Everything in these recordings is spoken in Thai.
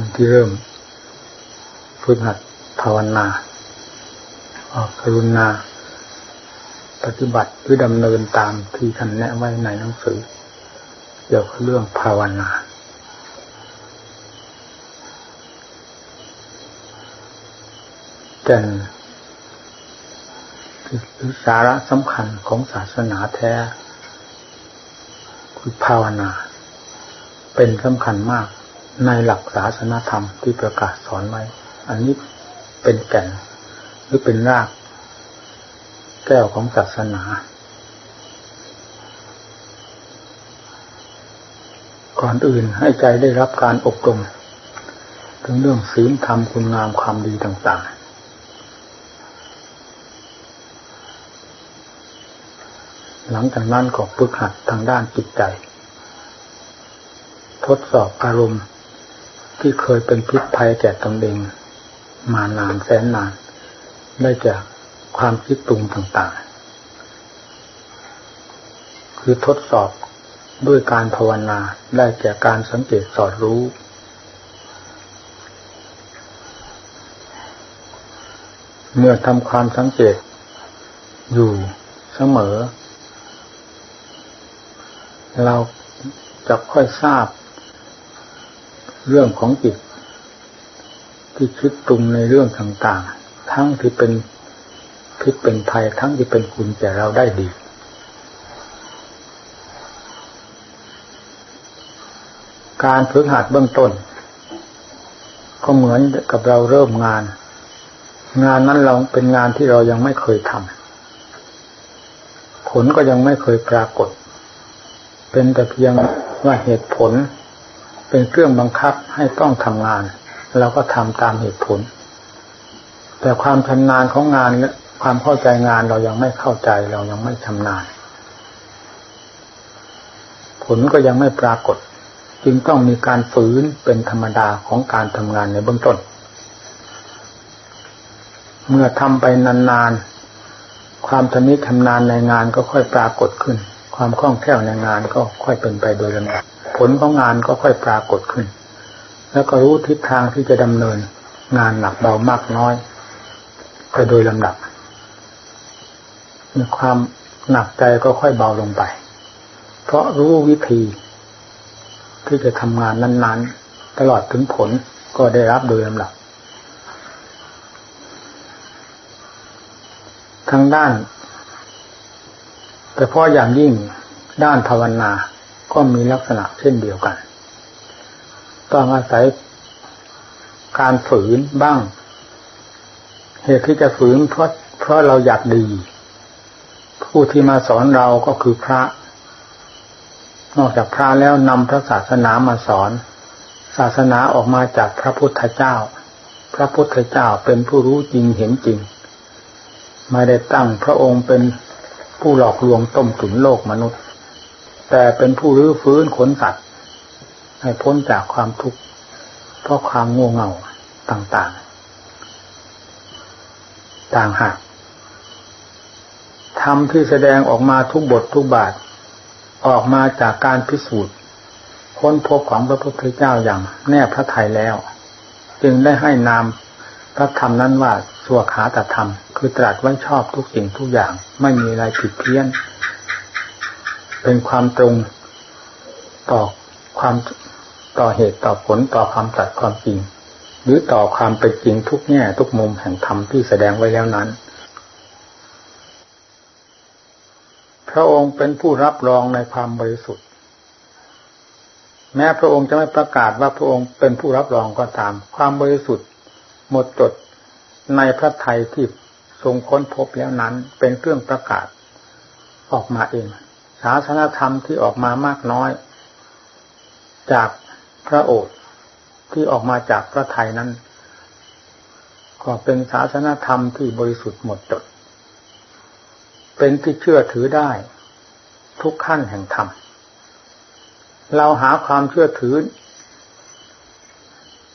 ท่านที่เริ่มฝึกหัดภาวนาอกรุณา ปฏิบัติหรือดำเนินตามที่ท่านแนะไว้ในหนังสือ เกี่ยวกับเรื่องภาวนา แก่นคือสาระสำคัญของศาสนาแท้ คือภาวนา เป็นสำคัญมาก ในหลักศาสนาธรรมที่ประกาศสอนไว้ อันนี้เป็นแก่นหรือเป็นราก แก้วของศาสนา ก่อนอื่นให้ใจได้รับการอบรมถึงเรื่องศีลธรรมคุณงามความดีต่าง ๆ หลังจากนั้นก็ฝึกหัดทางด้านจิตใจ ทดสอบอารมณ์ ที่เคยเป็นพิษภัยแก่ตนเองมานานแสนนาน ได้จากความคิดตรุงต่างๆ คือทดสอบด้วยการภาวนาได้แก่การสังเกตสอดรู้ เมื่อทำความสังเกต อยู่เสมอ เราจะค่อยทราบ เรื่องของจิตที่คิดตรุงในเรื่องต่างๆ ทั้งที่เป็นพิษเป็นภัยทั้งที่เป็นคุณแก่เราได้ดี การฝึกหัดเบื้องต้น ก็เหมือนกับเราเริ่มงาน งานนั้นเราเป็นงานที่เรายังไม่เคยทำผลก็ยังไม่เคยปรากฏ เป็นแต่เพียงว่าเหตุผล เป็นเครื่องบังคับให้ต้องทำงาน เราก็ทำตามเหตุผล แต่ความชำนาญของงานและความเข้าใจงานเรายังไม่เข้าใจเรายังไม่ชำนาญ ผลก็ยังไม่ปรากฏ จึงต้องมีการฝืนเป็นธรรมดาของการทำงานในเบื้องต้น เมื่อทำไปนานๆ ความชำนิชำนาญในงานก็ค่อยปรากฏขึ้น ความคล่องแคล่วในงานก็ค่อยเป็นไปโดยลำดับ ผลของงานก็ค่อยปรากฏขึ้น แล้วก็รู้ทิศทางที่จะดำเนิน งานหนักเบามากน้อยไปโดยลำดับมีความหนักใจก็ค่อยเบาลงไป เพราะรู้วิธีที่จะทำงานนั้นๆ ตลอดถึงผลก็ได้รับโดยลำดับทางด้าน แต่พาะอย่างยิ่งด้านภาวนา ก็มีลักษณะเช่นเดียวกัน ต้องอาศัยการฝืนบ้าง เหตุที่จะฝืนเพราะเพราะเราอยากดี ผู้ที่มาสอนเราก็คือพระ นอกจากพระแล้วนำพระศาสนามาสอน ศาสนาออกมาจากพระพุทธเจ้า พระพุทธเจ้าเป็นผู้รู้จริงเห็นจริงไม่ได้ตั้งพระองค์เป็นผู้หลอกลวงต้มตุ๋นโลกมนุษย์ แต่เป็นผู้รื้อฟื้นขนสัตว์ ให้พ้นจากความทุกข์เพราะความง่วงเหงาต่างๆ ต่างหากธรรมที่แสดงออกมาทุกบททุกบาท ออกมาจากการพิสูจน์ ค้นพบของพระพุทธเจ้าอย่างแน่พระทัยแล้ว จึงได้ให้นามพระธรรมนั้นว่าสัวขาตธรรม คือตรัสไว้ชอบทุกสิ่งทุกอย่าง ไม่มีอะไรผิดเพี้ยน เป็นความตรงต่อความต่อเหตุต่อผลต่อความตรัสความจริง หรือต่อความเป็นจริงทุกแง่ทุกมุมแห่งธรรมที่แสดงไว้แล้วนั้น พระองค์เป็นผู้รับรองในความบริสุทธิ์ แม้พระองค์จะไม่ประกาศว่าพระองค์เป็นผู้รับรองก็ตาม ความบริสุทธิ์ หมดจดในพระไทยที่ทรงค้นพบแล้วนั้นเป็นเครื่องประกาศออกมาเอง ศาสนธรรมที่ออกมามากน้อย จากพระโอษฐ์ที่ออกมาจากพระไทยนั้น ก็เป็นศาสนธรรมที่บริสุทธิ์หมดจด เป็นที่เชื่อถือได้ ทุกขั้นแห่งธรรม เราหาความเชื่อถือ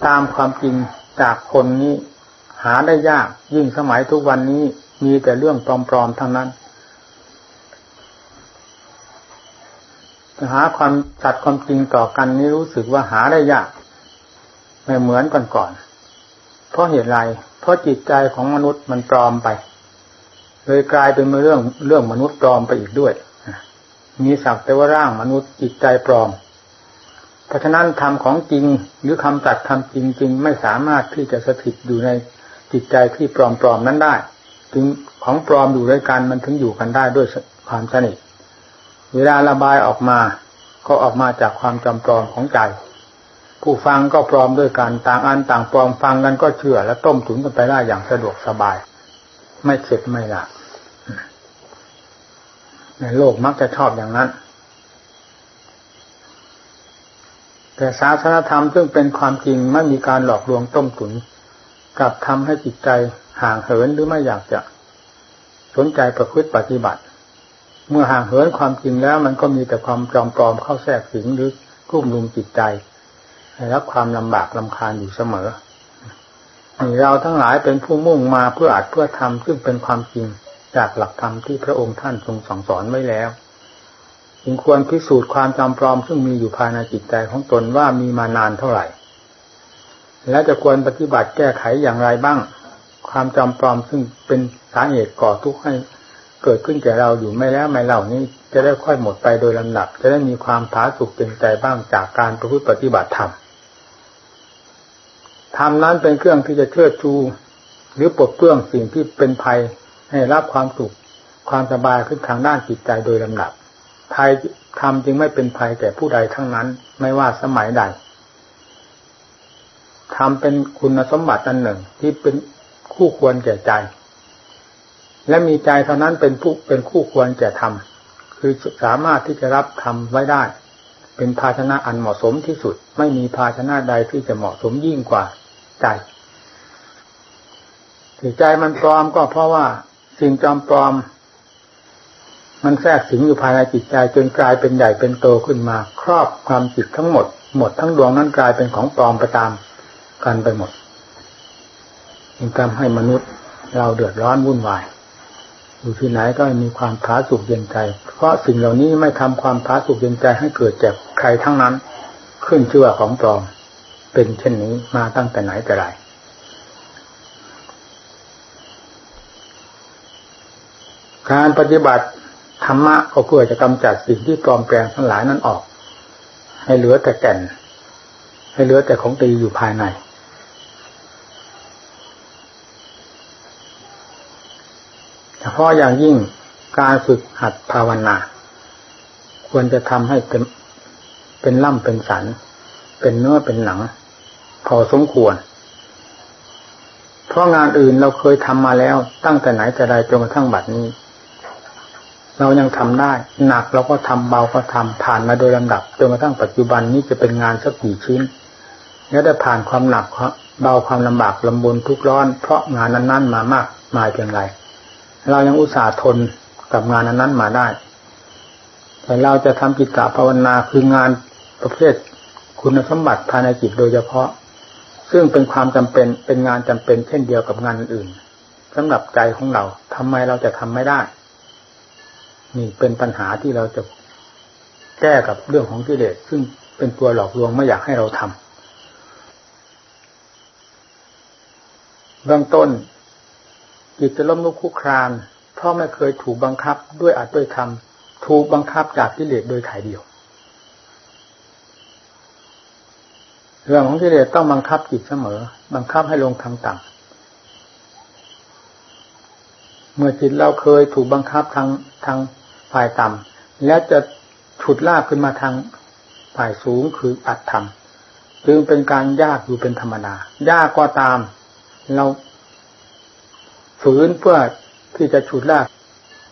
ตามความจริงจากคนนี้หาได้ยากยิ่งสมัยทุกวันนี้มีแต่เรื่องปลอมๆทั้งนั้น หาความสัตย์ความจริงต่อกันนี้รู้สึกว่าหาได้ยากไม่เหมือนก่อนก่อนเพราะเหตุไร เพราะจิตใจของมนุษย์มันปลอมไป เลยกลายเป็นเรื่องเรื่องมนุษย์ปลอมไปอีกด้วยมีสักแต่ว่าร่างมนุษย์จิตใจปลอม เพราะฉะนั้นธรรมของจริงหรือคำตัดคำจริงจริงไม่สามารถที่จะสถิตอยู่ในจิตใจที่ปลอมๆนั้นได้ ถึงของปลอมอยู่ด้วยกันมันถึงอยู่กันได้ด้วยความสนิท เวลาระบายออกมา ก็ออกมาจากความจำปลอมของใจ ผู้ฟังก็ปลอมด้วยกันต่างอันต่างปลอมฟังกันก็เชื่อและต้มถุนกันไปได้อย่างสะดวกสบาย ไม่เข็ดไม่หลับในโลกมักจะชอบอย่างนั้น แต่ศาสนธรรมซึ่งเป็นความจริงไม่มีการหลอกลวงต้มตุนกลับทำให้จิตใจห่างเหินหรือไม่อยากจะ สนใจประพฤติปฏิบัติ เมื่อห่างเหินความจริงแล้ว มันก็มีแต่ความจอมปลอมเข้าแทรกสิงหรือรุ่มรุมจิตใจให้รับความลำบากลำคาญอยู่เสมอเราทั้งหลายเป็นผู้มุ่งมาเพื่ออาจเพื่อทำซึ่งเป็นความจริงจากหลักธรรมที่พระองค์ท่านทรงสั่งสอนไว้แล้วจึงควรพิสูจน์ความจำปลอมซึ่งมีอยู่ภายในจิตใจของตนว่ามีมานานเท่าไหร่ และจะควรปฏิบัติแก้ไขอย่างไรบ้าง ความจำปลอมซึ่งเป็นสาเหตุก่อทุกข์ให้ เกิดขึ้นแก่เราอยู่ไม่แล้วไม่เล่านี้ จะได้ค่อยหมดไปโดยลำดับ จะได้มีความผาสุกเป็นใจบ้างจากการประพฤติปฏิบัติธรรมธรรมนั้นเป็นเครื่องที่จะเชิดชู หรือปลดเปลื้องสิ่งที่เป็นภัยให้รับความสุขความสบายขึ้นทางด้านจิตใจโดยลำดับภัยธรรมจึงไม่เป็นภัยแก่ผู้ใดทั้งนั้น ไม่ว่าสมัยใดธรรมเป็นคุณสมบัติอันหนึ่งที่เป็นคู่ควรแก่ใจ และมีใจเท่านั้นเป็นผู้เป็นคู่ควรแก่ธรรมคือสามารถที่จะรับธรรมไว้ได้ เป็นภาชนะอันเหมาะสมที่สุด ไม่มีภาชนะใดที่จะเหมาะสมยิ่งกว่าใจที่ใจมันปลอมก็เพราะว่าสิ่งจอมปลอม มันแทรกสิงอยู่ภายในจิตใจจนกลายเป็นใหญ่เป็นโตขึ้นมา ครอบความจิตทั้งหมด หมดทั้งดวงนั้นกลายเป็นของปลอมไปตามกันไปหมดจึงทำให้มนุษย์เราเดือดร้อนวุ่นวาย อยู่ที่ไหนก็มีความผาสุกเย็นใจ เพราะสิ่งเหล่านี้ไม่ทำความผาสุกเย็นใจให้เกิดแก่ใครทั้งนั้น ขึ้นเชื่อของปลอม เป็นเช่นนี้มาตั้งแต่ไหนแต่ไรการปฏิบัติธรรมะก็เพื่อจะกำจัดสิ่งที่ปลอมแปลงทั้งหลายนั้นออก ให้เหลือแต่แก่น ให้เหลือแต่ของดีอยู่ภายใน เฉพาะอย่างยิ่งการฝึกหัดภาวนา ควรจะทำให้เป็นเป็นล่ำเป็นสัน เป็นเนื้อเป็นหนัง พอสมควร เพราะงานอื่นเราเคยทำมาแล้วตั้งแต่ไหนแต่ใดจนกระทั่งบัดนี้ เรายังทำได้ หนักเราก็ทำเบาก็ทำผ่านมาโดยลำดับจนกระทั่งปัจจุบันนี้จะเป็นงานสักกี่ชิ้น แล้วได้ผ่านความหนักเบาความลำบากลำบนทุกร้อน เพราะงานนั้น ๆ มามากมาเพียงไร เรายังอุตส่าห์ทนกับงานนั้นๆมาได้ แต่เราจะทำกิจกภาวนาคืองานประเภทคุณสมบัติภายในจิตโดยเฉพาะ ซึ่งเป็นความจำเป็นเป็นงานจำเป็นเช่นเดียวกับงานอื่นสำหรับใจของเราทำไมเราจะทำไม่ได้ นี่เป็นปัญหาที่เราจะแก้กับเรื่องของกิเลสซึ่งเป็นตัวหลอกลวงไม่อยากให้เราทำเบื้องต้น จิตจะล้มลุกคุกคราน เพราะไม่เคยถูกบังคับด้วยอาจด้วยธรรมถูกบังคับจากกิเลสโดยถ่ายเดียว เรื่องของกิเลสต้องบังคับจิตเสมอ บังคับให้ลงทางต่ำเมื่อจิตเราเคยถูกบังคับทางทางฝ่ายต่ำแล้วจะฉุดลากขึ้นมาทางฝ่ายสูงคืออัตธรรม จึงเป็นการยากอยู่เป็นธรรมดายากก็ตาม เรา ฝืนเพื่อที่จะฉุดลาก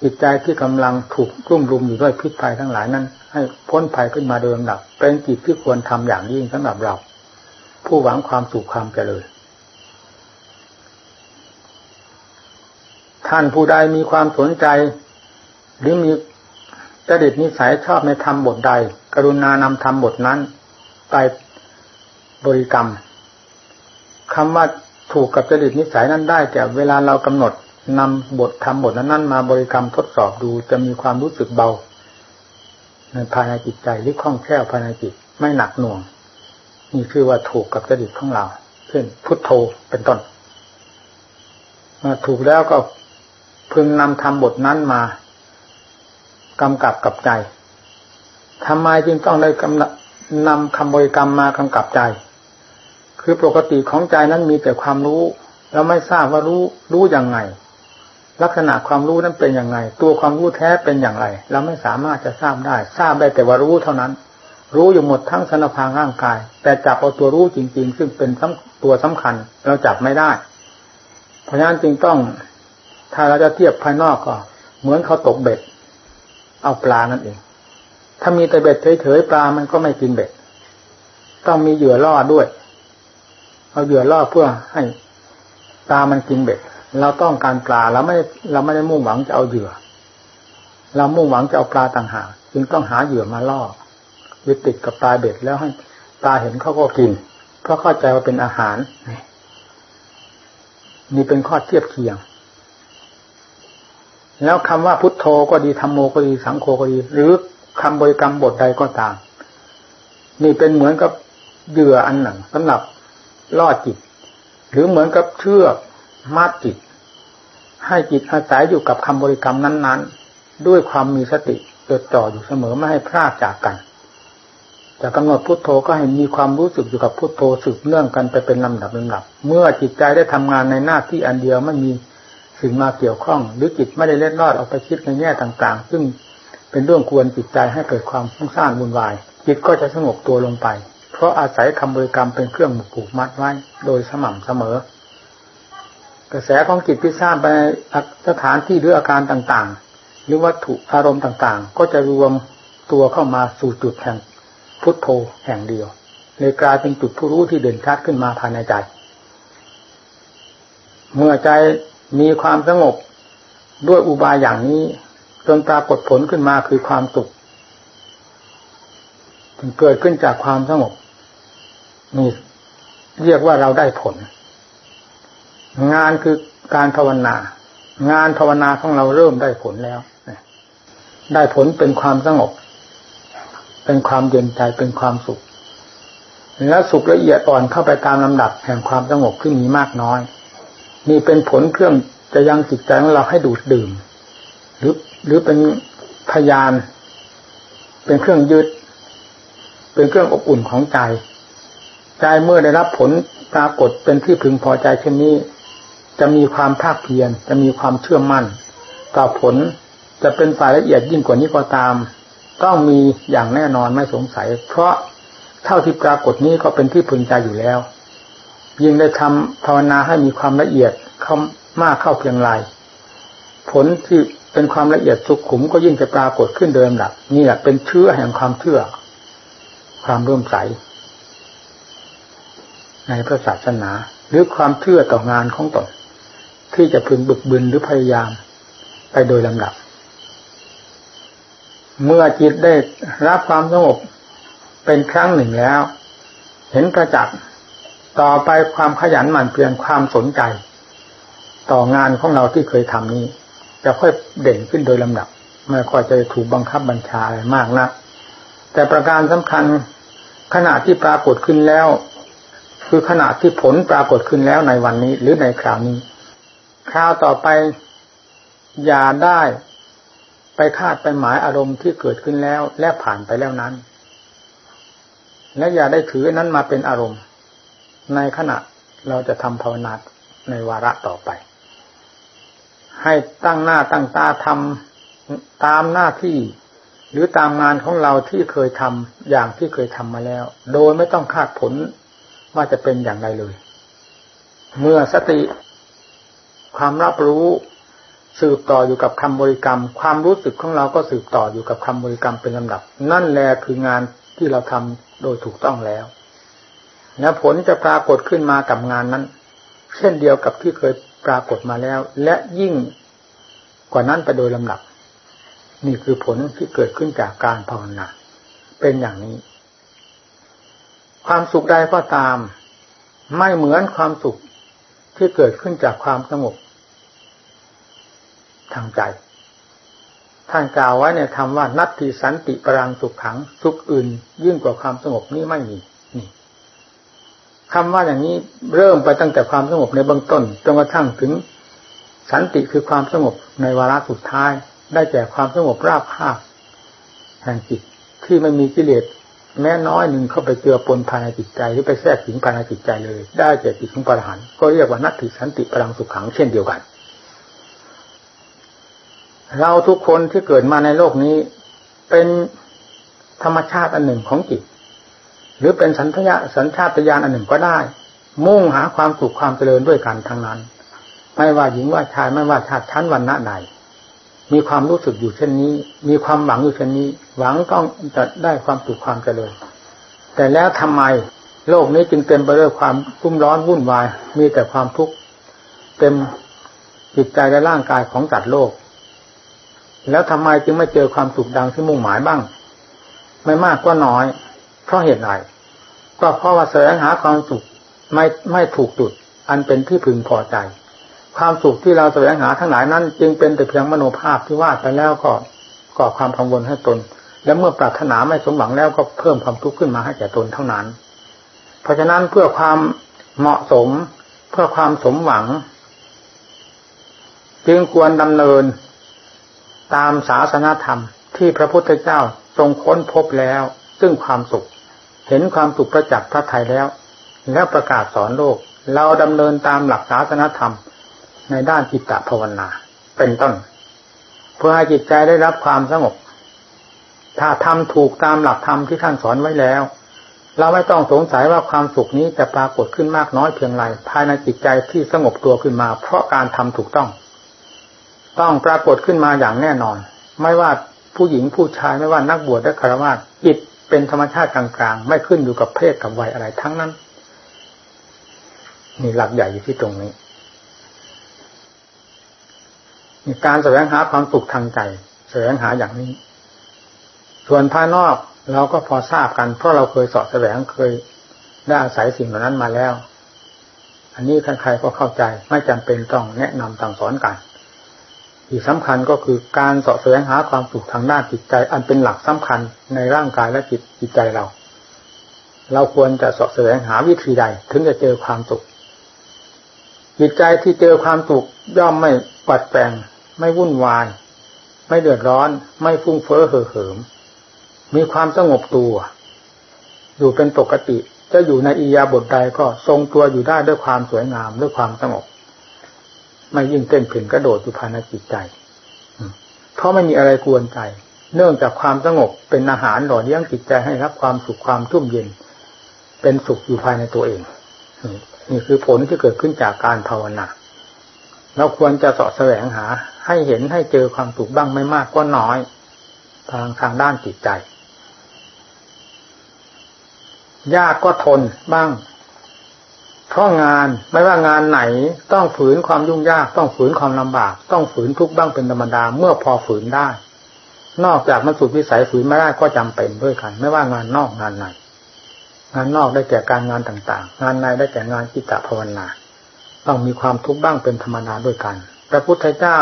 จิตใจที่กำลังถูกรุ่มรุมอยู่ด้วยพิษภัยทั้งหลายนั้น ให้พ้นภัยขึ้นมาเดิมดับ เป็นจิตที่ควรทำอย่างยิ่งสำหรับเรา ผู้หวังความสุขความเจริญท่านผู้ใดมีความสนใจ หรือมีจริตนิสัยชอบในธรรมบทใด กรุณานำธรรมบทนั้น ไปบริกรรมคำว่า ถูกกับจริตนิสัยนั้นได้ แต่เวลาเรากำหนดนำบทธรรมบทนั้นมาบริกรรมทดสอบดูจะมีความรู้สึกเบาในภายในจิตใจหรือคล่องแคล่วภายในจิตไม่หนักหน่วง นี่คือว่าถูกกับจริตของเรา เช่น พุทโธเป็นต้นมาถูกแล้วก็พึงนำทำบทนั้นมากำกับกับใจทำไมจึงต้องได้กำนำคำบริกรรมมากำกับใจ คือปกติของใจนั้นมีแต่ความรู้ เราไม่ทราบว่ารู้รู้อย่างไง ลักษณะความรู้นั้นเป็นอย่างไง ตัวความรู้แท้เป็นอย่างไร เราไม่สามารถจะทราบได้ ทราบได้แต่ว่ารู้เท่านั้น รู้อยู่หมดทั้งสนพางร่างกาย แต่จับเอาตัวรู้จริง ๆ ซึ่งเป็นตัวสำคัญ เราจับไม่ได้ เพราะฉะนั้นจึงต้องถ้าเราจะเทียบภายนอกก็ เหมือนเขาตกเบ็ด เอาปลานั่นเอง ถ้ามีแต่เบ็ดเฉยๆปลามันก็ไม่กินเบ็ด ต้องมีเหยื่อล่อด้วย เอาเหยื่อล่อเพื่อให้ปลามันกินเบ็ด เราต้องการปลาเราไม่เราไม่ได้มุ่งหวังจะเอาเหยื่อ เรามุ่งหวังจะเอาปลาต่างหากจึงต้องหาเหยื่อมาล่อยึดติดกับปลาเบ็ดแล้วให้ปลาเห็นเขาก็กิน เพราะเข้าใจว่าเป็นอาหารนี่เป็นข้อเทียบเคียง แล้วคำว่าพุทโธก็ดีธรรมโมก็ดีสังโฆก็ดี หรือคำบริกรรมบทใดก็ตาม นี่เป็นเหมือนกับเหยื่ออันหนึ่งสำหรับ ล่อจิต หรือเหมือนกับเชือกมัดจิต ให้จิตอาศัยอยู่กับคำบริกรรมนั้น ๆ ด้วยความมีสติจดจ่ออยู่เสมอไม่ให้พลาดจากกันจะกำหนดพุทโธก็ให้มีความรู้สึกอยู่กับพุทโธสืบเนื่องกันไปเป็นลำดับลำดับ เมื่อจิตใจได้ทำงานในหน้าที่อันเดียวไม่มีสิ่งมาเกี่ยวข้อง หรือจิตไม่ได้เล็ดลอดออกไปคิดในแง่ต่าง ๆ ซึ่งเป็นเรื่องควรจิตใจให้เกิดความฟุ้งซ่านวุ่นวาย จิตก็จะสงบตัวลงไป เพราะอาศัยคำบริกรรมเป็นเครื่องผูกมัดไว้ โดยสม่ำเสมอ กระแสของจิตที่สร้างไปสถานที่หรืออาการต่างๆ หรือวัตถุอารมณ์ต่างๆ ก็จะรวมตัวเข้ามาสู่จุดแห่งพุทโธแห่งเดียวเลยกลายเป็นจุดผู้รู้ที่เด่นชัดขึ้นมาภายในใจ เมื่อใจมีความสงบด้วยอุบายอย่างนี้จนปรากฏผลขึ้นมาคือความสุขเกิดขึ้นจากความสงบ นี่เรียกว่าเราได้ผล งานคือการภาวนา งานภาวนาของเราเริ่มได้ผลแล้วได้ผลเป็นความสงบ เป็นความเย็นใจเป็นความสุขแล้วสุขละเอียดอ่อนเข้าไปตามลำดับแห่งความสงบที่มีมากน้อย นี่เป็นผลเครื่องจะยังจิตใจของเราให้ดูดดื่ม หรือหรือเป็นพยาน เป็นเครื่องยึด เป็นเครื่องอบอุ่นของใจ ใจเมื่อได้รับผลปรากฏเป็นที่พึงพอใจเช่นนี้ จะมีความภาคเพียรจะมีความเชื่อมั่น ต่อผลจะเป็นฝ่ายละเอียดยิ่งกว่านี้ก็ตาม ต้องมีอย่างแน่นอนไม่สงสัย เพราะเท่าที่ปรากฏนี้ก็เป็นที่พึงใจอยู่แล้ว ยิ่งได้ทำภาวนาให้มีความละเอียดเข้ามากเข้าเพียงไรผลที่เป็นความละเอียดสุขุมก็ยิ่งจะปรากฏขึ้นเดิมดับนี่แหละเป็นเชื้อแห่งความเชื่อ ความร่วมใส ในพระศาสนา หรือความเชื่อต่องานของตนที่จะพึงบึกบึนหรือพยายามไปโดยลำดับ เมื่อจิตได้รับความสงบเป็นครั้งหนึ่งแล้ว เห็นประจักษ์ต่อไปความขยันหมั่นเพียรความสนใจ ต่องานของเราที่เคยทำนี้ จะค่อยเด่นขึ้นโดยลำดับไม่ค่อยจะถูกบังคับบัญชาอะไรมากนะแต่ประการสำคัญขณะที่ปรากฏขึ้นแล้ว คือขณะที่ผลปรากฏขึ้นแล้วในวันนี้ หรือในคราวนี้ คราวต่อไปอย่าได้ไปคาดไปหมายอารมณ์ที่เกิดขึ้นแล้ว และผ่านไปแล้วนั้น และอย่าได้ถือนั้นมาเป็นอารมณ์ ในขณะเราจะทำภาวนาในวาระต่อไป ให้ตั้งหน้าตั้งตาทำตามหน้าที่ หรือตามงานของเราที่เคยทำอย่างที่เคยทำมาแล้ว โดยไม่ต้องคาดผล ว่าจะเป็นอย่างไรเลย เมื่อสติ ความรับรู้สืบต่ออยู่กับคำบริกรรม ความรู้สึกของเราก็สืบต่ออยู่กับคำบริกรรมเป็นลำดับ นั่นแหละคืองานที่เราทำโดยถูกต้องแล้ว และผลจะปรากฏขึ้นมากับงานนั้น เช่นเดียวกับที่เคยปรากฏมาแล้ว และยิ่งกว่านั้นไปโดยลำดับ นี่คือผลที่เกิดขึ้นจากการภาวนาเป็นอย่างนี้ ความสุขใดก็ตาม ไม่เหมือนความสุขที่เกิดขึ้นจากความสงบทางใจ ท่านกล่าวไว้เนี่ยทำว่านัตติสันติปรังสุขขังสุขอื่น ยิ่งกว่าความสงบนี้ไม่มีนี่คำว่าอย่างนี้เริ่มไปตั้งแต่ความสงบในเบื้องต้นจนกระทั่งถึงสันติคือความสงบในวาระสุดท้าย ได้แก่ความสงบราบคาบแห่งจิตที่ไม่มีกิเลส แม้น้อยหนึ่งเข้าไปเจือปนภายในจิตใจหรือไปแทรกสิงภายในจิตใจเลย ได้แก่จิตของปรหันก็เรียกว่านัตถิสันติพลังสุขขังเช่นเดียวกัน เราทุกคนที่เกิดมาในโลกนี้ เป็นธรรมชาติอันหนึ่งของจิต หรือเป็นสัญชาสัญชาตญาณอันหนึ่งก็ได้ มุ่งหาความสุขความเจริญด้วยกันทั้งนั้น ไม่ว่าหญิงว่าชายไม่ว่าชาติชั้นวันณะใด มีความรู้สึกอยู่เช่นนี้ มีความหวังอยู่เช่นนี้ หวังต้องจะได้ความสุขความเจริญ แต่แล้วทำไมโลกนี้จึงเต็มไปด้วยความรุ่มร้อนวุ่นวาย มีแต่ความทุกข์เต็มจิตใจและร่างกายของจัดโลก แล้วทำไมจึงไม่เจอความสุขดังที่มุ่งหมายบ้าง ไม่มากก็น้อย เพราะเหตุไรก็เพราะว่าแสวงหาความสุขไม่ไม่ถูกจุด อันเป็นที่พึงพอใจ ความสุขที่เราแสวงหาทั้งหลายนั้น จึงเป็นแต่เพียงมโนภาพที่วาดไปแล้วก็ก่อความกังวลให้ตน และเมื่อปรารถนาไม่สมหวังแล้วก็เพิ่มความทุกข์ขึ้นมาให้แก่ตนเท่านั้น เพราะฉะนั้นเพื่อความเหมาะสม เพื่อความสมหวัง จึงควรดำเนิน ตามศาสนาธรรมที่พระพุทธเจ้าทรงค้นพบแล้ว ซึ่งความสุข เห็นความสุขประจักษ์พระไทยแล้ว แล้วประกาศสอนโลก เราดำเนินตามหลักศาสนาธรรม ในด้านจิตตภาวนา เป็นต้น เพื่อให้จิตใจได้รับความสงบ ถ้าทำถูกตามหลักธรรมที่ท่านสอนไว้แล้ว เราไม่ต้องสงสัยว่าความสุขนี้จะปรากฏขึ้นมากน้อยเพียงไรภายในจิตใจที่สงบตัวขึ้นมา เพราะการทำถูกต้อง ต้องปรากฏขึ้นมาอย่างแน่นอน ไม่ว่าผู้หญิงผู้ชายไม่ว่านักบวชและคารวะจิตเป็นธรรมชาติกลางๆ ไม่ขึ้นอยู่กับเพศกับวัยอะไรทั้งนั้น นี่หลักใหญ่อยู่ที่ตรงนี้ การแสวงหาความสุขทางใจแสวงหาอย่างนี้ ส่วนภายนอกเราก็พอทราบกัน เพราะเราเคยสอบแสวงเคยได้อาศัยสิ่งเหล่านั้นมาแล้ว อันนี้ใครๆก็เข้าใจ ไม่จำเป็นต้องแนะนำต่างสอนกันที่สำคัญก็คือการสอบแสวงหาความสุขทางด้านจิตใจ อันเป็นหลักสำคัญในร่างกายและจิตจิตใจเรา เราควรจะสอบแสวงหาวิธีใด ถึงจะเจอความสุขจิตใจที่เจอความสุขย่อมไม่ปัดแปลง ไม่วุ่นวาย ไม่เดือดร้อน ไม่ฟุ้งเฟ้อเห่อเหิม มีความสงบตัว อยู่เป็นปกติ จะอยู่ในอียาบทใดก็ทรงตัวอยู่ได้ด้วยความสวยงามด้วยความสงบ ไม่ยิ่งเต้นผินกระโดดอยู่ภายในจิตใจ เพราะไม่มีอะไรกวนใจ เนื่องจากความสงบเป็นอาหารหล่อเลี้ยงจิตใจให้รับความสุขความทุ่มเย็น เป็นสุขอยู่ภายในตัวเองนี่คือผลที่เกิดขึ้นจากการภาวนาเราควรจะสาะแสวงหา ให้เห็นให้เจอความสุขบ้างไม่มากก็น้อย ทางทางด้านจิตใจ ยากก็ทนบ้าง เพราะงานไม่ว่างานไหนต้องฝืนความยุ่งยากต้องฝืนความลำบาก ต้องฝืนทุกบ้างเป็นธรรมดาเมื่อพอฝืนได้ นอกจากมันสุดวิสัยฝืนไม่ได้ก็จำเป็นด้วยกัน ไม่ว่างานนอกงานในงานนอกได้แก่การงานต่างๆ งานในได้แก่งานจิตตภาวนา ต้องมีความทุกข์บ้างเป็นธรรมดาด้วยกัน พระพุทธเจ้า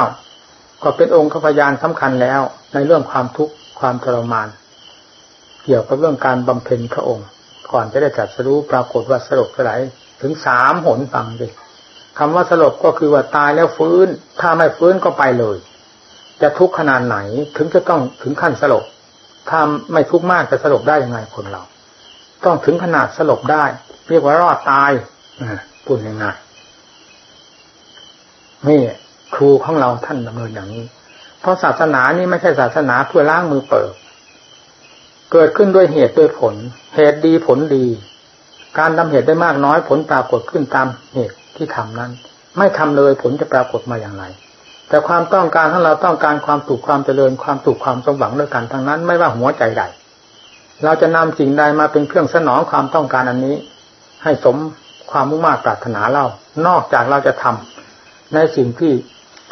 ก็เป็นองค์ขพยานสำคัญแล้ว ในเรื่องความทุกข์ความทรมาน เกี่ยวกับเรื่องการบำเพ็ญพระองค์ ก่อนจะได้จัดสรู้ปรากฏว่าสลบสลายถึงสามหนฟังดิคำว่าสลบก็คือว่าตายแล้วฟื้น ถ้าไม่ฟื้นก็ไปเลย จะทุกข์ขนาดไหนถึงจะต้องถึงขั้นสลบถ้าไม่ทุกข์มากจะสลบได้ยังไงคนเรา ต้องถึงขนาดสลบได้ เรียกว่ารอดตายพูดง่ายนี่ ครูของเราท่านดำเนินอย่างนี้ เพราะศาสนานี้ไม่ใช่ศาสนาเพื่อล้างมือเปิด เกิดขึ้นด้วยเหตุด้วยผล เหตุดีผลดี การทำเหตุได้มากน้อยผลปรากฏขึ้นตามเหตุที่ทำนั้น ไม่ทำเลยผลจะปรากฏมาอย่างไร แต่ความต้องการของเราต้องการความสุขความเจริญความสุขความสมหวังด้วยกันทั้งนั้น ไม่ว่าหัวใจใดเราจะนำสิ่งใดมาเป็นเครื่องสนองความต้องการอันนี้ ให้สมความมุ่งมา่ปรารถนาเรา นอกจากเราจะทำในสิ่งที่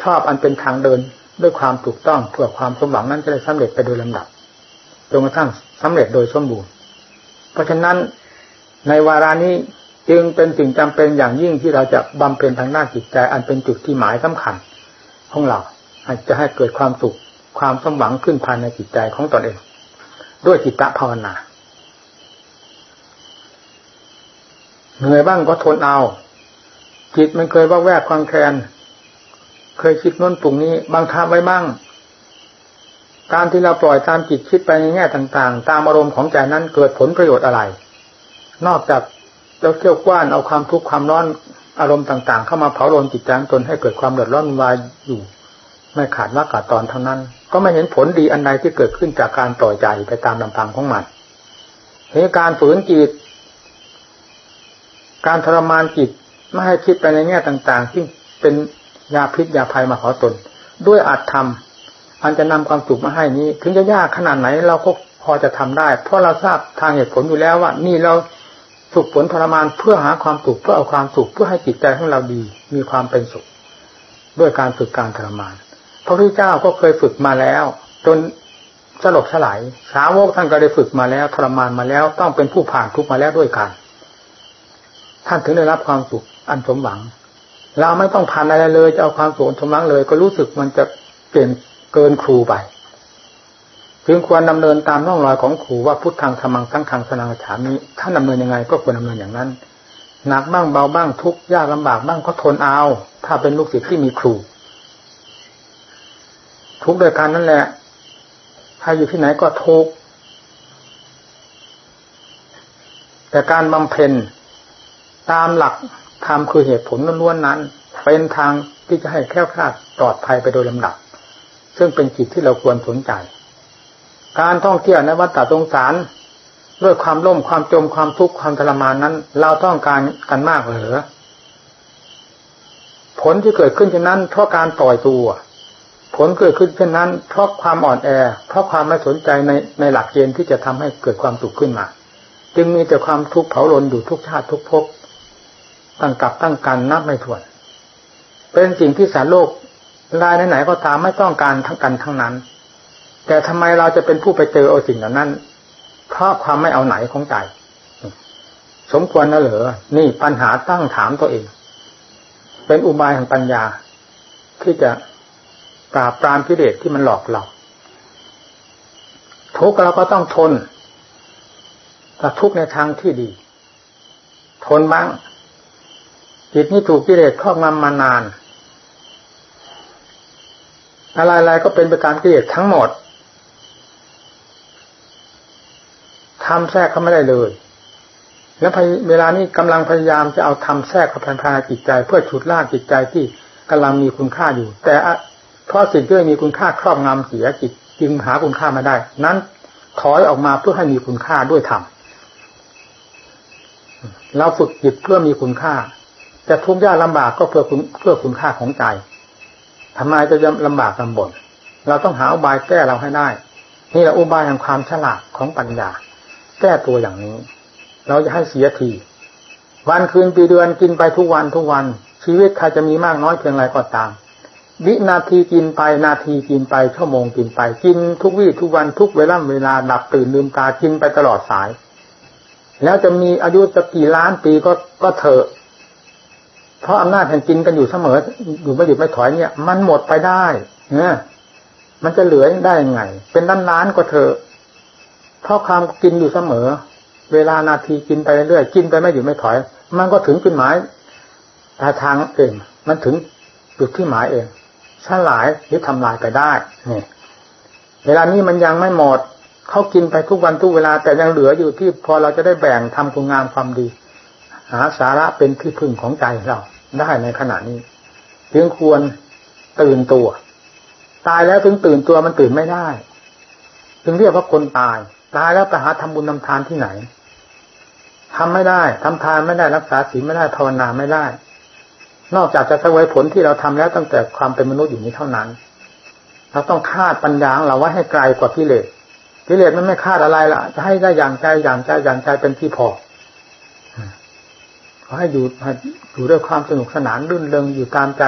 ชอบอันเป็นทางเดินด้วยความถูกต้องเพื่อความสมหวังนั้นจะได้สำเร็จไปโดยลำดับจนกระทั่งสำเร็จโดยสมบูรณ์ เพราะฉะนั้นในวารานี้จึงเป็นสิ่งจำเป็นอย่างยิ่งที่เราจะบำเพ็ญทางด้านจิตใจอันเป็นจุดที่หมายสำคัญของเราจะให้เกิดความสุขความสมหวังขึ้นภายในจิตใจของตนเอง ด้วยจิตตภาวนาเหนื่อยบ้างก็ทนเอา จิตมันเคยว่าแวกความแคลน เคยคิดน้นปรุงนี้ บังคับไว้บ้างการที่เราปล่อยตามจิตคิดไปในแง่ต่าง ๆ ตามอารมณ์ของใจนั้นเกิดผลประโยชน์อะไร นอกจากเราเที่ยวกว้านเอาความทุกข์ความร้อนอารมณ์ต่าง ๆ เข้ามาเผาลนจิตใจตนให้เกิดความเดือดร้อนวายอยู่ไม่ขาดว่ากาดตอนเท่านั้น ก็ไม่เห็นผลดีอันใดที่เกิดขึ้นจากการปล่อยใจไปตามลำพังของมันเหตุการฝืนจิต การทรมานจิตไม่ให้คิดไปในแง่ต่าง ๆ ที่เป็น ยาพิษยาภัยมาขอตน ด้วยอาจทำอันจะนำความสุขมาให้นี้ ถึงจะยากขนาดไหนเราก็พอจะทำได้ เพราะเราทราบทางเหตุผลอยู่แล้วว่า นี่เราฝึกฝนทรมานเพื่อหาความสุขเพื่อเอาความสุขเพื่อให้จิตใจของเราดี มีความเป็นสุข ด้วยการฝึกการทรมาน พระพุทธเจ้าก็เคยฝึกมาแล้ว จนสลบสลายสาวกท่านก็ได้ฝึกมาแล้วทรมานมาแล้วต้องเป็นผู้ผ่านทุกมาแล้วด้วยกัน ท่านถึงได้รับความสุขอันสมหวัง เราไม่ต้องผ่านอะไรเลย จะเอาความสุขสมหวังเลย ก็รู้สึกมันจะเปลี่ยนเกินครูไปจึงควรดำเนินตามร่องรอยของครูว่าพุทธังธรรมังสังฆังสนังฉามิท่านดาเนินยังไงก็ควรดำเนินอย่างนั้นหนักบ้างเบาบ้างทุกยากลำบากบ้างก็ทนเอา ถ้าเป็นลูกศิษย์ที่มีครู ทุกโดยการนั่นแหละใครอยู่ที่ไหนก็ทุกแต่การบำเพ็ญตามหลัก ธรรมคือเหตุผลล้วนๆนั้น เป็นทางที่จะให้แคล้วคลาดปลอดภัยไปโดยลำดับ ซึ่งเป็นจิตที่เราควรสนใจ การท่องเที่ยวในวัฏฏะสงสาร ด้วยความล่มความจมความทุกข์ความทรมานนั้น เราต้องการกันมากเหรือผลที่เกิดขึ้นเช่นนั้น เพราะการปล่อยตัว ผลเกิดขึ้นเช่นนั้น เพราะความอ่อนแอ เพราะความไม่สนใจในในหลักเกณฑ์ที่จะทำให้เกิดความสุขขึ้นมา จึงมีแต่ความทุกข์เผาลนอยู่ทุกชาติทุกภพ ตั้งกับตั้งกันนับไม่ถ้วน เป็นสิ่งที่สารโลกรายไหนๆก็ตามไม่ต้องการทั้งกันทั้งนั้น แต่ทำไมเราจะเป็นผู้ไปเจอเอาสิ่งเหล่านั้น เพราะความไม่เอาไหนของใจ สมควรนะเหรอนี่ปัญหาตั้งถามตัวเอง เป็นอุบายแห่งปัญญา ที่จะปราบปรามกิเลสที่มันหลอกเราทุกเราก็ต้องทนแต่ทุกในทางที่ดี ทนบ้าง จิตนี้ถูกกิเลสครอบงำมานาน อะไรๆก็เป็นไปตามกิเลสทั้งหมดทำแทรกเขาไม่ได้เลย แล้วเวลานี้กำลังพยายามจะเอาทำแทรกเข้าภายในจิตใจ เพื่อฉุดลากจิตใจที่กำลังมีคุณค่าอยู่ แต่เพราะสิ่งที่มีคุณค่าครอบงำเสียจิตจึงหาคุณค่ามาได้ นั้นถอยออกมาเพื่อให้มีคุณค่าด้วยธรรมเราฝึกจิตเพื่อมีคุณค่า จะทุกข์ยากลำบากก็เพื่อคุณเพื่อคุณค่าของใจทำไมจะลำบากลำบนเราต้องหาอุบายแก้เราให้ได้ นี่แหละอุบายแห่งความฉลาดของปัญญา แก้ตัวอย่างนี้ เราจะให้เสียที วันคืนปีเดือนกินไปทุกวันทุกวัน ชีวิตใครจะมีมากน้อยเพียงไรก็ตาม วินาทีกินไปนาทีกินไปชั่วโมงกินไป กินทุกวี่ทุกวันทุกเวลาเวลาหลับตื่นลืมตากินไปตลอดสาย แล้วจะมีอายุจะกี่ล้านปีก็ก็เถอะ เพราะอำนาจแห่งกินกันอยู่เสมอ อยู่ไม่หยุดไม่ถอยเนี่ย มันหมดไปได้เนี่ยมันจะเหลือได้ยังไง เป็นล้านล้านก็เถอะเพราะความกินอยู่เสมอ เวลานาทีกินไปเรื่อยกินไปไม่หยุดไม่ถอย มันก็ถึงจุดหมายปลายทางเอง มันถึงจุดที่หมายเองสลายหรือทำลายไปได้นี่เวลานี้มันยังไม่หมดเขากินไปทุกวันทุกเวลา แต่ยังเหลืออยู่ที่พอเราจะได้แบ่งทำคุณงามความดี หาสาระเป็นที่พึ่งของใจเราได้ในขณะนี้จึงควรตื่นตัว ตายแล้วถึงตื่นตัวมันตื่นไม่ได้จึงเรียกว่าคนตาย ตายแล้วไปหาทำบุญทาทานที่ไหนทำไม่ได้ทำทานไม่ได้รักษาศีลไม่ได้ภาวนาไม่ได้ นอกจากจะสวยผลที่เราทำแล้วตั้งแต่ความเป็นมนุษย์อยู่นี้เท่านั้น เราต้องคาดปัญญาเราไว้ให้ไกลกว่ากิเลสกิเลสมันไม่คาดอะไรล่ะ จะให้ได้อย่างใจอย่างใจอย่างใจเป็นที่พอ ขอให้อยู่อยู่ด้วยความสนุกสนานรื่นเริงอยู่ตามใจ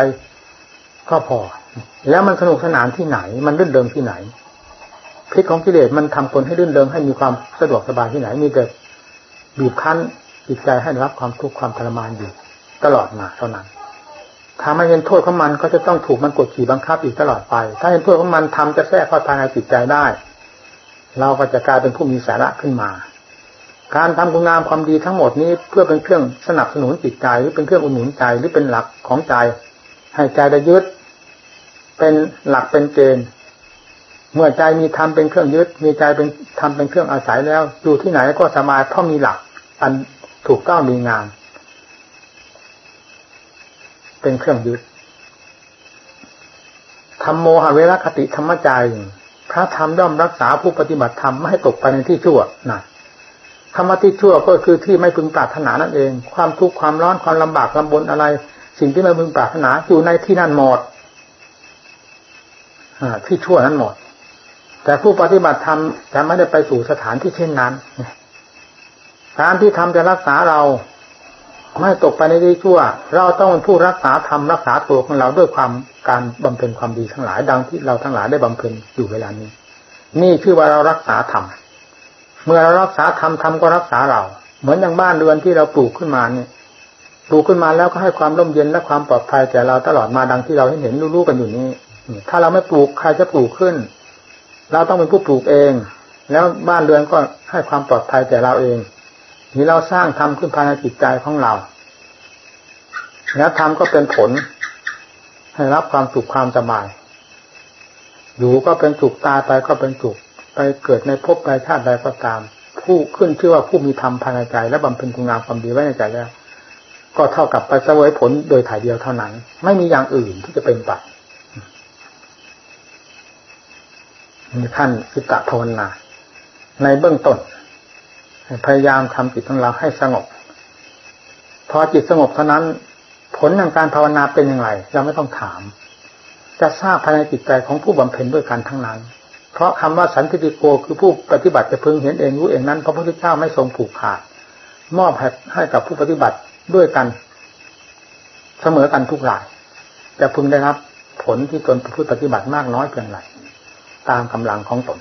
ก็พอ แล้วมันสนุกสนานที่ไหน มันรื่นเริงที่ไหนพิษของกิเลสมันทำคนให้รื่นเริงให้มีความสะดวกสบายที่ไหน มีแต่บีบคั้นจิตใจให้รับความทุกข์ความทรมานอยู่ตลอดมาเท่านั้นถ้าไม่เห็นโทษของมันก็จะต้องถูกมันกดขี่บังคับอีกตลอดไป ถ้าเห็นโทษของมันทำจะแทรกเข้าภายในจิตใจได้ เราก็จะกลายเป็นผู้มีสาระขึ้นมา การทำคุณงามความดีทั้งหมดนี้เพื่อเป็นเครื่องสนับสนุนจิตใจหรือเป็นเครื่องอุดหนุนใจหรือเป็นหลักของใจให้ใจได้ยึดเป็นหลักเป็นเกณฑ์เมื่อใจมีธรรมเป็นเครื่องยึด มีใจเป็นธรรมเป็นเครื่องอาศัยแล้ว อยู่ที่ไหนก็สบายเพราะมีหลัก อันถูกต้องดีงามเป็นเครื่องยึดธรรมโมหเวรคติธรรมใจพระธรรมย่อมรักษาผู้ปฏิบัติธรรมไม่ให้ตกไปในที่ชั่วนะ ธรรมที่ชั่วก็คือที่ไม่พึงปรารถนานั่นเอง ความทุกข์ความร้อนความลำบากลำบนอะไร สิ่งที่ไม่พึงปรารถนาอยู่ในที่นั่นหมดที่ชั่วนั้นหมด แต่ผู้ปฏิบัติธรรมจะไม่ได้ไปสู่สถานที่เช่นนั้นการที่ทำจะรักษาเราไม่ตกไปในที่ชั่ว เราต้องเป็นผู้รักษาธรรมรักษาตัวของเราด้วยความการบำเพ็ญความดีทั้งหลายดังที่เราทั้งหลายได้บำเพ็ญอยู่เวลานี้ นี่คือว่าเรารักษาธรรม เมื่อเรารักษาธรรมธรรมก็รักษาเรา เหมือนอย่างบ้านเรือนที่เราปลูกขึ้นมาเนี่ยปลูกขึ้นมาแล้วก็ให้ความร่มเย็นและความปลอดภัยแก่เราตลอดมาดังที่เราเห็นรู้ๆกันอยู่นี้ ถ้าเราไม่ปลูกใครจะปลูกขึ้น เราต้องเป็นผู้ปลูกเอง แล้วบ้านเรือนก็ให้ความปลอดภัยแก่เราเองนี่เราสร้างทำขึ้นภายในจิตใจของเรา แล้วทำก็เป็นผล ให้รับความสุขความสบาย อยู่ก็เป็นสุขตายไปก็เป็นสุข ไปเกิดในภพใดชาติใดก็ตาม ผู้ขึ้นชื่อว่าผู้มีธรรมภายในใจ และบำเพ็ญคุณงามความดีไว้ในใจแล้ว ก็เท่ากับไปเสวยผลโดยถ่ายเดียวเท่านั้น ไม่มีอย่างอื่นที่จะเป็นไปมีท่านสิตะภาวนาในเบื้องต้นพยายามทำจิตของเราให้สงบ พอจิตสงบเท่านั้น ผลของการภาวนาเป็นอย่างไร เราไม่ต้องถาม จะทราบภายในจิตใจของผู้บำเพ็ญด้วยกันทั้งนั้น เพราะคำว่าสันติโกคือผู้ปฏิบัติจะพึงเห็นเองรู้เองนั้น พระพุทธเจ้าไม่ทรงผูกขาด มอบให้กับผู้ปฏิบัติด้วยกัน เสมอกันทุกรายจะพึงได้รับ ผลที่ตนผู้ปฏิบัติมากน้อยเพียงไรตามกำลังของตน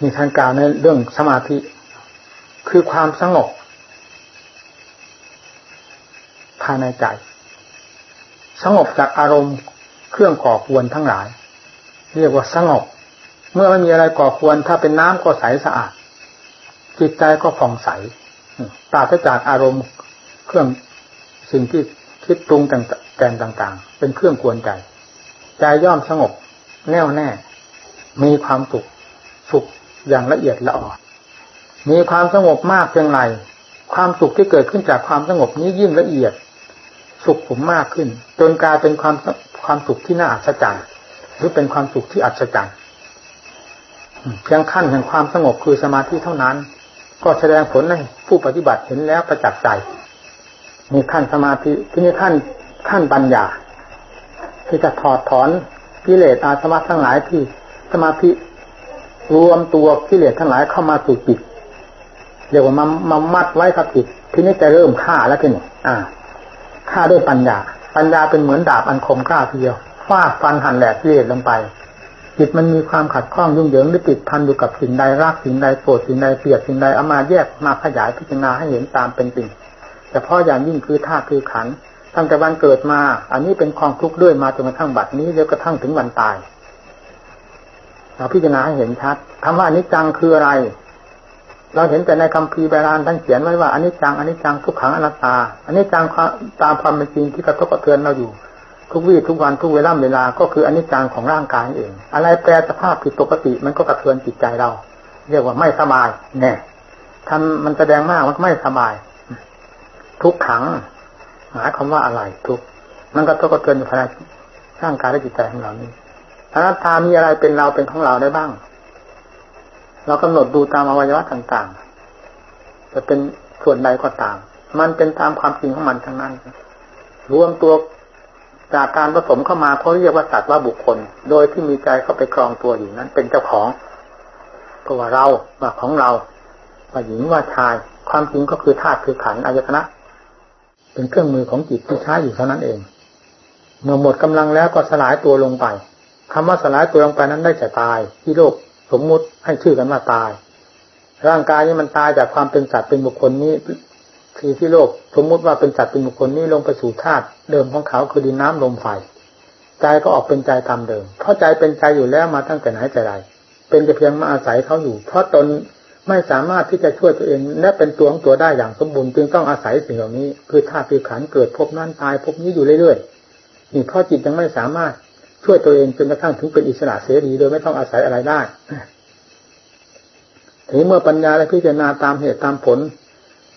มีทานกาวในเรื่องสมาธิ คือความสงบภายในใจ สงบจากอารมณ์เครื่องก่อควรทั้งหลาย เรียกว่าสงบ เมื่อไม่มีอะไรก่อควร ถ้าเป็นน้ำก็ใสสะอาด จิตใจก็ผ่องใสปราศจากอารมณ์เครื่องสิ่งที่คิดปรุงแต่งแต่งต่าง ๆ เป็นเครื่องกวนใจ ใจย่อมสงบ แน่วแน่ มีความสุขสุขอย่างละเอียดละออมีความสงบมากเพียงไรความสุขที่เกิดขึ้นจากความสงบนี้ยิ่งละเอียด สุขผมมากขึ้น จนกลายเป็นความความสุขที่น่าอัศจรรย์ หรือเป็นความสุขที่อัศจรรย์เพียงขั้นแห่งความสงบคือสมาธิเท่านั้น ก็แสดงผลให้ผู้ปฏิบัติเห็นแล้วประจักษ์ใจมีขั้นสมาธิที่นี่ขั้นขั้นปัญญา ที่จะถอดถอนกิเลสอาสวะทั้งหลายที่สมาธิรวมตัวกิเลสทั้งหลายเข้ามาสู่จิตเรียกว่ามามามัดไว้กับจิตทีนี้จะเริ่มฆ่าแล้วทีนี้อ่าฆ่าด้วยปัญญา ปัญญาเป็นเหมือนดาบอันคมกล้าทีเดียว ฟาดฟันหันแหลกกิเลสลงไป จิตมันมีความขัดข้องยุ่งเหยิงหรือติดพันอยู่กับสิ่งใดรักสิ่งใดโกรธสิ่งใดเกลียดสิ่งใดเอามาแยกมาขยายพิจารณาให้เห็นตามเป็นจริงแต่พาะอย่างยิ่งคือธาตุคือขันตั้งแต่วันเกิดมา อันนี้เป็นความทุกข์ด้วยมาจนกระทั่งบัดนี้แล้วกระทั่งถึงวันตายเราพิจารณาให้เห็นชัดคำว่าอนิจจังคืออะไร เราเห็นแต่ในคำพีโบราณท่านเขียนไว้ว่าอนิจจังอนิจจังทุกขังอนัตตาอนิจจังตามความเป็นจริงที่กระทบกระเทือนเราอยู่ ทุกวี่ทุกวันทุกเวลาเวลา ก็คืออนิจจังของร่างกายเอง อะไรแปลสภาพผิดปกติมันก็กระเทือนจิตใจเรา เรียกว่าไม่สบายแน่ทำมันแสดงมากมันไม่สบาย ทุกขังหมายคำว่าอะไรทุกมันก็ทบกระเทือนอยู่ภายในร่างกายและจิตใจของเรานี่อนัตตามีอะไรเป็นเราเป็นของเราได้บ้าง เรากำหนดดูตามอวัยวะต่างๆจะเป็นส่วนใดก็ตาม มันเป็นตามความจริงของมันทั้งนั้น รวมตัว จากการผสมเข้ามาเขาเรียกว่าสัตว์ว่าบุคคล โดยที่มีใจเข้าไปครองตัวอยู่นั้น เป็นเจ้าของเพราะว่าเราว่าของเราว่าหญิงว่าชาย ความจริงก็คือธาตุคือขันอายตนะ เป็นเครื่องมือของจิตที่ใช้อยู่เท่านั้นเองเมื่อหมดกำลังแล้วก็สลายตัวลงไปคำว่าสลายตัวลงไปนั้นได้จะตาย ที่โลกสมมุติให้ชื่อกันว่าตาย ร่างกายนี้มันตายจากความเป็นสัตว์เป็นบุคคลนี้ ที่ที่โลกสมมุติว่าเป็นสัตเป็นบุคคลนี้ลงไปสู่ธาตุเดิมของเขาคือดินน้ำลมไฟใจก็ออกเป็นใจตามเดิม เพราะใจเป็นใจอยู่แล้วมาตั้งแต่ไหนแต่ไรเป็นแต่เพียงมาอาศัยเขาอยู่ เพราะตนไม่สามารถที่จะช่วยตัวเองและเป็นตัวของตัวได้อย่างสมบูรณ์จึงต้องอาศัยสิ่งเหล่านี้ คือธาตุขันเกิดพบนั้นตายพบนี้อยู่เรื่อยๆนี่เพราะจิตยังไม่สามารถช่วยตัวเองจนกระทั่งถึงเป็นอิสระเสรีโดยไม่ต้องอาศัยอะไรได้ทีนี้เมื่อปัญญาและพิจารณาตามเหตุตามผล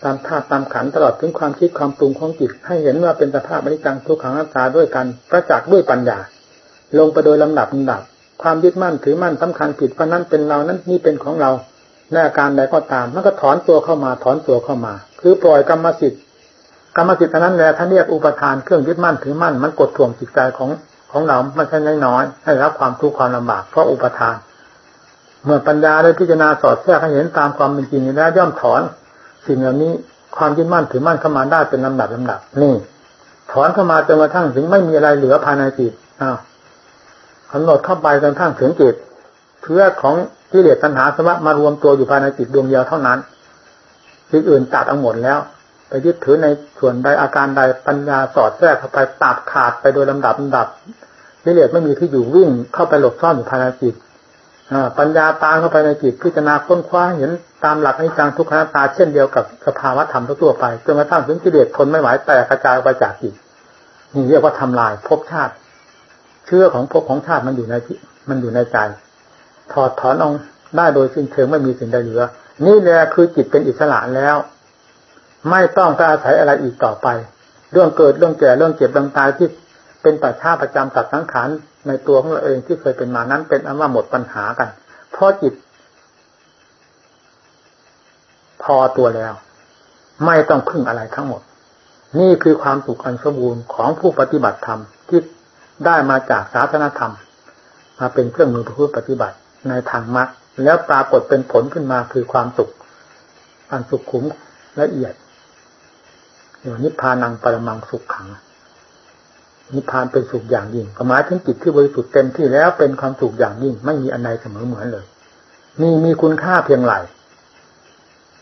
ตามธาตุตามขันตลอดถึงความคิดความปรุงของจิต ให้เห็นว่าเป็นสภาพอนิจจังทุกขังอนัตตาด้วยกันประจักษ์ด้วยปัญญา ลงไปโดยลำดับลำดับ ความยึดมั่นถือมั่นสำคัญผิดเพราะนั้นเป็นเรานั้นนี่เป็นของเราในอาการใดก็ตามมันก็ถอนตัวเข้ามาถอนตัวเข้ามา คือปล่อยกรรมสิทธิ์กรรมสิทธิ์นั้นแหละท่านเรียกอุปทานเครื่องยึดมั่นถือมั่นมันกดท่วงจิตใจของของเราไม่ใช่น้อยๆให้รับความทุกข์ความลำบากเพราะอุปทาน เมื่อปัญญาได้พิจารณาสอดแทรกให้เห็นตามความเป็นจริงแล้วย่อมถอน สิ่งเหล่านี้ความยึดมั่นถือมั่นเข้ามาได้เป็นลำดับลำดับ นี่ ถอนเข้ามาจนกระทั่งถึงไม่มีอะไรเหลือภายในจิตอ้าวกำหนดเข้าไปจนกระทั่งถึงจิตเพื่อของกิเลสตัณหาสมะมารวมตัวอยู่ภายในจิตดวงเดียวเท่านั้นสิ่งอื่นตัดเอาหมดแล้ว ไปยึดถือในส่วนใดอาการใดปัญญาสอดแทรกเข้าไปตัดขาดไปโดยลำดับลำดับกิเลสไม่มีที่อยู่วิ่งเข้าไปหลบซ่อนอยู่ภายในจิต ปัญญาตามเข้าไปในจิตพิจารณาค้นคว้าเห็นตามหลักในจังทุกขณตาเช่นเดียวกับสภาวะธรรมทั่วไปจนกระทั่งถึงกิเลสทนไม่ไหวแตกกระจายไปจากจิตนี่เรียกว่าทำลายภพชาติ เชื่อของภพของชาติมันอยู่ในมันอยู่ในใจ ถอดถอนออกได้โดยสิ้นเชิงไม่มีสิ่งใดเหลือ นี่แหละคือจิตเป็นอิสระแล้ว ไม่ต้องไปอาศัยอะไรอีกต่อไป เรื่องเกิดเรื่องแก่เรื่องเจ็บเรื่องตายที่เป็นปัจฉาประจำตัดสังขาร ในตัวของเราเองที่เคยเป็นมานั้นเป็นอันว่าหมดปัญหากัน เพราะจิต พอตัวแล้ว ไม่ต้องพึ่งอะไรทั้งหมด นี่คือความสุขอันสมบูรณ์ของผู้ปฏิบัติธรรมที่ได้มาจากศาสนธรรม มาเป็นเครื่องมือผู้ปฏิบัติในทางมรรคแล้วปรากฏเป็นผลขึ้นมาคือความสุข อันสุขขุมละเอียดอยู่นิพพานังปรมังสุขขัง นิพพานเป็นสุขอย่างยิ่งหมายถึงจิตที่บริสุทธิ์เต็มที่แล้วเป็นความสุขอย่างยิ่ง ไม่มีอันใดเสมอเหมือนเลยนี่มีคุณค่าเพียงไร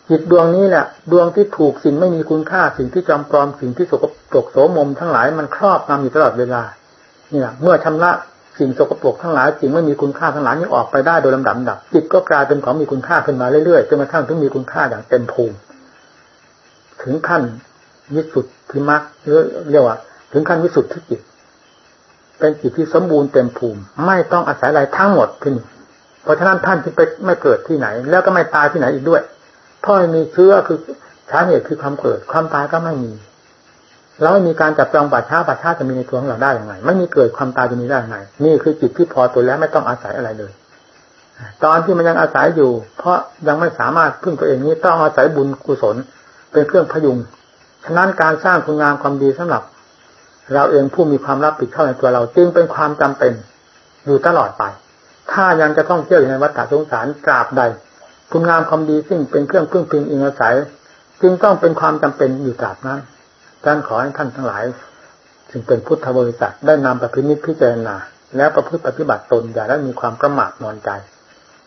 จิตดวงนี้แหละดวงที่ถูกสิ่งไม่มีคุณค่าสิ่งที่จอมปลอมสิ่งที่สกปรกโสมมทั้งหลายมันครอบงำอยู่ตลอดเวลานี่แหละเมื่อชำระสิ่งสกปรกทั้งหลายสิ่งไม่มีคุณค่าทั้งหลายนี้ออกไปได้โดยลำดับดับจิตก็กลายเป็นของมีคุณค่าขึ้นมาเรื่อยๆจนกระทั่งถึงมีคุณค่าอย่างเต็มภูมิถึงขั้นวิสุทธิมรรคเรียกว่า ถึงขั้นวิสุทธิจิต เป็นจิตที่สมบูรณ์เต็มภูมิ ไม่ต้องอาศัยอะไรทั้งหมดขึ้นเพราะฉะนั้นท่านจึงไปไม่เกิดที่ไหน แล้วก็ไม่ตายที่ไหนอีกด้วย เพราะมีเชื้อคือสาเหตุคือความเกิด ความตายก็ไม่มีเราไม่มีการจับจองปัจฉาปัจฉาจะมีในตัวของเราได้อย่างไรไม่มีเกิดความตายจะมีได้อย่างไรนี่คือจิตที่พอตัวแล้วไม่ต้องอาศัยอะไรเลย ตอนที่มันยังอาศัยอยู่ เพราะยังไม่สามารถพึ่งตัวเองนี้ต้องอาศัยบุญกุศล เป็นเครื่องพยุงฉะนั้นการสร้างคุณงามความดีสำหรับ เราเองผู้มีความรับผิดชอบในตัวเรา จึงเป็นความจำเป็นอยู่ตลอดไป ถ้ายังจะต้องเที่ยวอยู่ในวัฏสงสารกราบใด คุณงามความดีซึ่งเป็นเครื่องพึ่งพิงอิงอาศัย จึงต้องเป็นความจำเป็นอยู่ตราบนั้นท่านขอให้ท่านทั้งหลายจึงเป็นพุทธบริษัทได้นำประพฤติพิจารณา แล้วประพฤติปฏิบัติตนอย่าได้มีความประมาทนอนใจ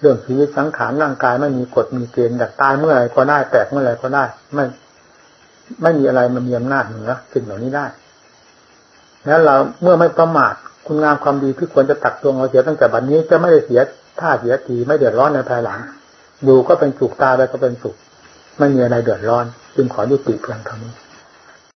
เรื่องชีวิตสังขารร่างกายไม่มีกฎมีเกณฑ์แต่ตายเมื่อไรก็ได้แตกเมื่อไรก็ได้ ไม่ ไม่มีอะไรมันมีอำนาจเหนือสิ่งเหล่านี้ได้ แล้วเราเมื่อไม่ประมาทคุณงามความดีที่ควรจะตักตวงเอาเสียตั้งแต่บัดนนี้จะไม่ได้เสียท่าเสียทีไม่เดือดร้อนในภายหลัง ดูก็เป็นสุขตาไปก็เป็นสุข ไม่มีอะไรเดือดร้อน จึงขอยุติเพียงเท่านี้